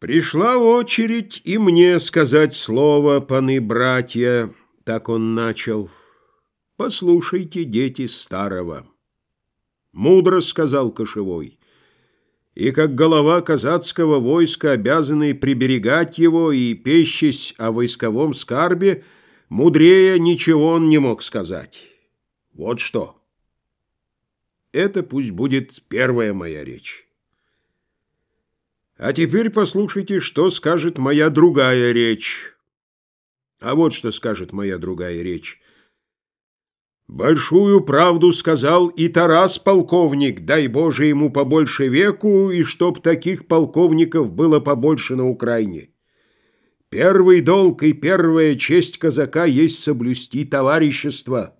Пришла очередь и мне сказать слово, паны-братья, так он начал. Послушайте, дети старого. Мудро сказал Кошевой. И как голова казацкого войска, обязанный приберегать его и пещись о войсковом скарбе, мудрее ничего он не мог сказать. Вот что. Это пусть будет первая моя речь. А теперь послушайте, что скажет моя другая речь. А вот что скажет моя другая речь. Большую правду сказал и Тарас полковник, дай Боже ему побольше веку, и чтоб таких полковников было побольше на Украине. Первый долг и первая честь казака есть соблюсти товарищество.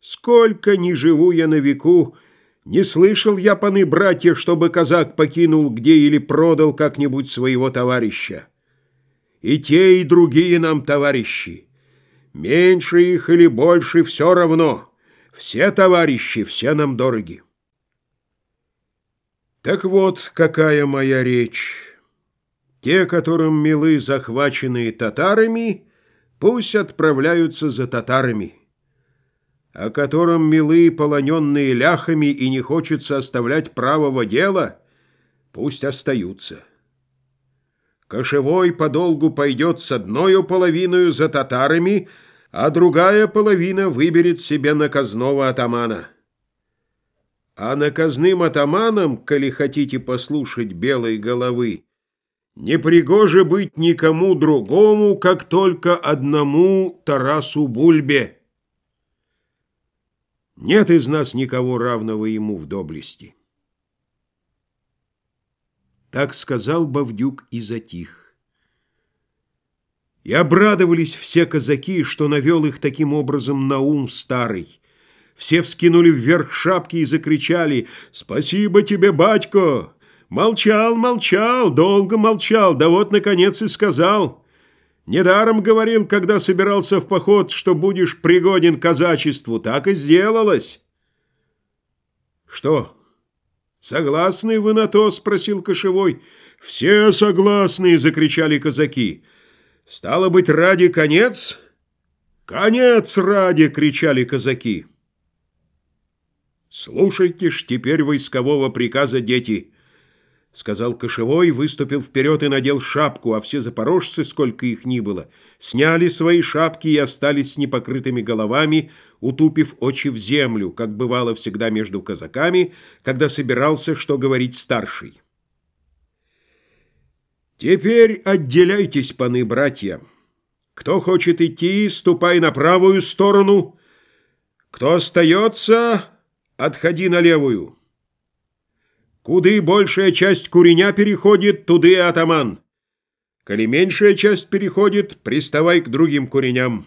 Сколько ни живу я на веку, не слышал я, паны братья, чтобы казак покинул где или продал как-нибудь своего товарища. И те, и другие нам товарищи. Меньше их или больше, все равно. Все товарищи, все нам дороги. Так вот, какая моя речь. Те, которым милы захваченные татарами, пусть отправляются за татарами о котором милы полоненные ляхами и не хочется оставлять правого дела, пусть остаются. Кошевой подолгу пойдет с одною половиною за татарами, а другая половина выберет себе наказного атамана. А наказным атаманом, коли хотите послушать белой головы, не пригоже быть никому другому, как только одному Тарасу Бульбе. Нет из нас никого равного ему в доблести. Так сказал Бавдюк и затих. И обрадовались все казаки, что навел их таким образом на ум старый. Все вскинули вверх шапки и закричали «Спасибо тебе, батько!» Молчал, молчал, долго молчал, да вот, наконец, и сказал Недаром говорил, когда собирался в поход, что будешь пригоден казачеству. Так и сделалось. Что, согласны вы на то? Спросил Кошевой. Все согласны, закричали казаки. Стало быть, ради конец? Конец ради, кричали казаки. Слушайте ж теперь войскового приказа, дети. — сказал Кошевой, выступил вперед и надел шапку, а все запорожцы, сколько их ни было, сняли свои шапки и остались с непокрытыми головами, утупив очи в землю, как бывало всегда между казаками, когда собирался, что говорить старший. «Теперь отделяйтесь, паны братья. Кто хочет идти, ступай на правую сторону. Кто остается, отходи на левую». Куды большая часть куреня переходит, туды атаман. Коли меньшая часть переходит, приставай к другим куреням.